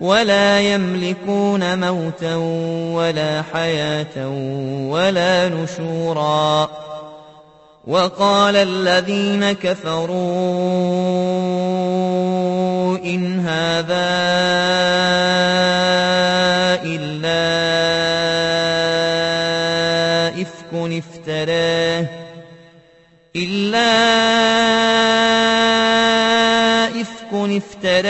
ولا يملكون موتا ولا حياة ولا نشورا. وقال الذين كفروا إن هذا إلا إفك افتراه. إلا إفك افتراه.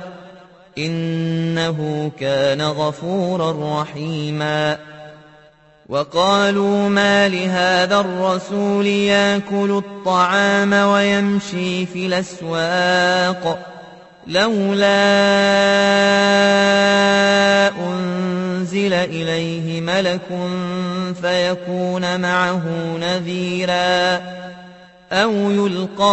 إنه كان غفورا رحيما. وقالوا ما لهذا الرسول ياكل الطعام ويمشي في الأسواق لولا أنزل إليه ملك فيكون معه نذيرا أو يلقى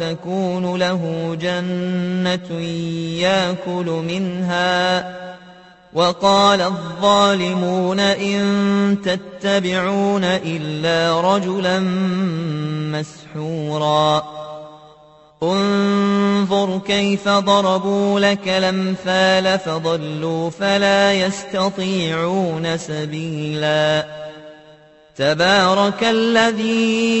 تكون له جنة ياكل منها. وقال الظالمون إن تتبعون إلا رجلا مسحورا. انظر كيف ضربوا لك الأمثال فضلوا فلا يستطيعون سبيلا. تبارك الذي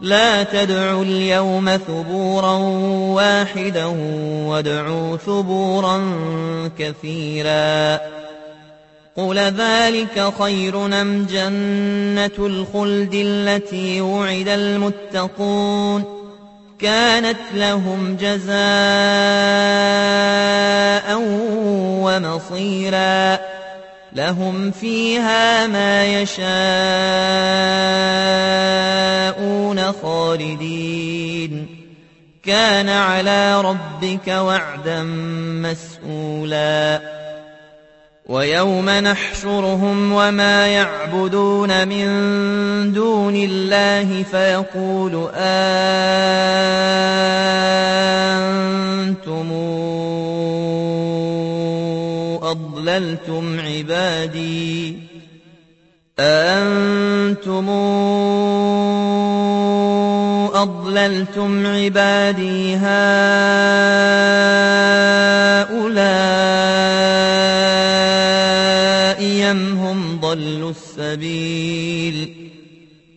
لا تدعوا اليوم ثبورا واحدا وادعوا ثبورا كثيرا. قل ذلك خير أم جنة الخلد التي وعد المتقون؟ كانت لهم جزاء ومصيرا لهم فيها ما يشاءون خالدين. كان على ربك وعدا مسئولا ويوم نحشرهم وما يعبدون من دون الله فيقول أنتم أضللتم عبادي أأنتم أضللتم عبادي هؤلاء أم هم ضلوا السبيل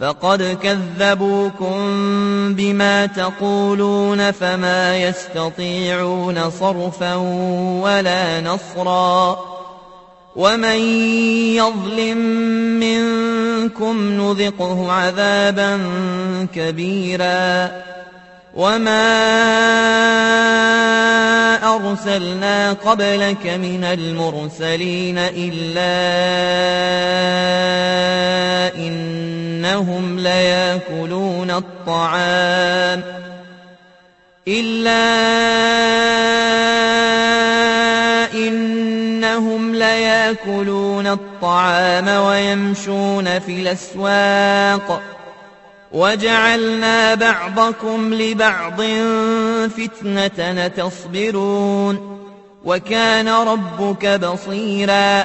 فقد كذبوكم بما تقولون فما يستطيعون صرفا ولا نصرا ومن يظلم منكم نذقه عذابا كبيرا وما أرسلنا قبلك من المرسلين إلا ليأكلون الطعام إلا إنهم ليأكلون الطعام ويمشون في الأسواق وجعلنا بعضكم لبعض فتنة تصبرون وكان ربك بصيرا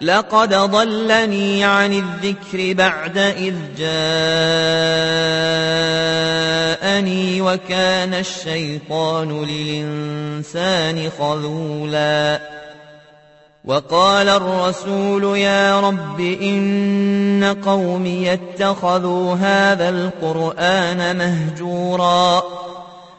لقد ضلني عن الذكر بعد إذ جاءني وكان الشيطان للإنسان خذولا. وقال الرسول يا رب إن قومي اتخذوا هذا القرآن مهجورا.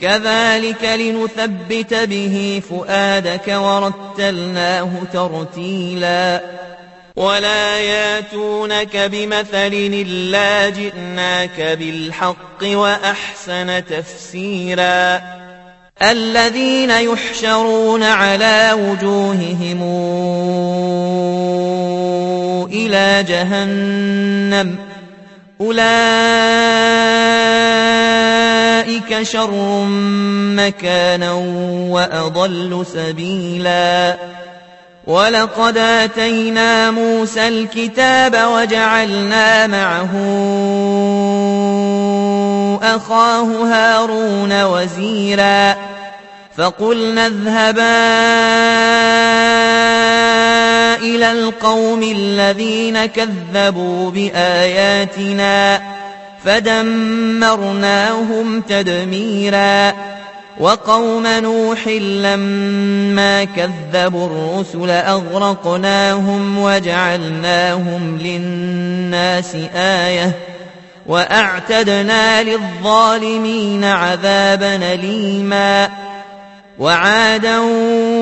كذلك لنثبت به فؤادك ورتلناه ترتيلا. ولا ياتونك بمثل إلا جئناك بالحق وأحسن تفسيرا. الذين يحشرون على وجوههم إلى جهنم أولئك شر مكانا وأضل سبيلا ولقد آتينا موسى الكتاب وجعلنا معه أخاه هارون وزيرا فقلنا اذهبا إلى القوم الذين كذبوا بآياتنا فدمرناهم تدميرا وقوم نوح لما كذبوا الرسل أغرقناهم وجعلناهم للناس آيةً وأعتدنا للظالمين عذابا ليما وعادا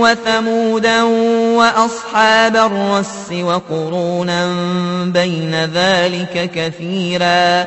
وثمودا وأصحاب الرس وقرونا بين ذلك كثيرا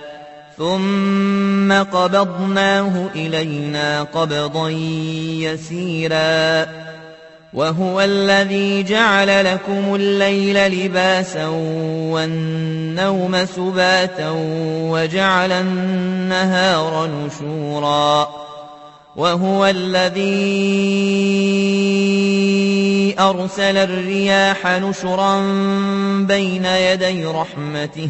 ثم قبضناه إلينا قبضا يسيرا. وهو الذي جعل لكم الليل لباسا والنوم سباتا وجعل النهار نشورا. وهو الذي أرسل الرياح نشرا بين يدي رحمته.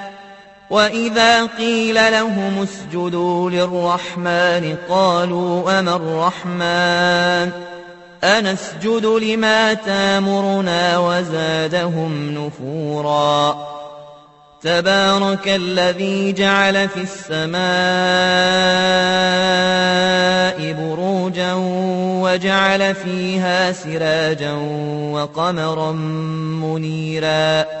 وإذا قيل لهم اسجدوا للرحمن قالوا أما الرحمن أنسجد لما تامرنا وزادهم نفورا تبارك الذي جعل في السماء بروجا وجعل فيها سراجا وقمرا منيرا